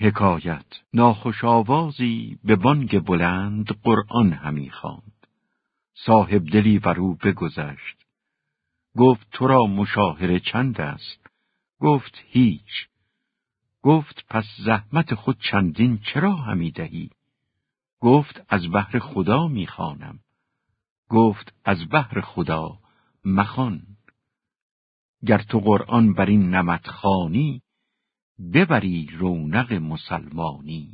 حکایت. ناخوش آوازی به بانگ بلند قرآن همی خواند. صاحب دلی بر او بگذشت. گفت تو را مشاهره چند است؟ گفت هیچ. گفت پس زحمت خود چندین چرا همی دهی؟ گفت از بحر خدا می‌خوانم گفت از بحر خدا مخان گر تو قرآن بر این نمت خانی ببری رونق مسلمانی.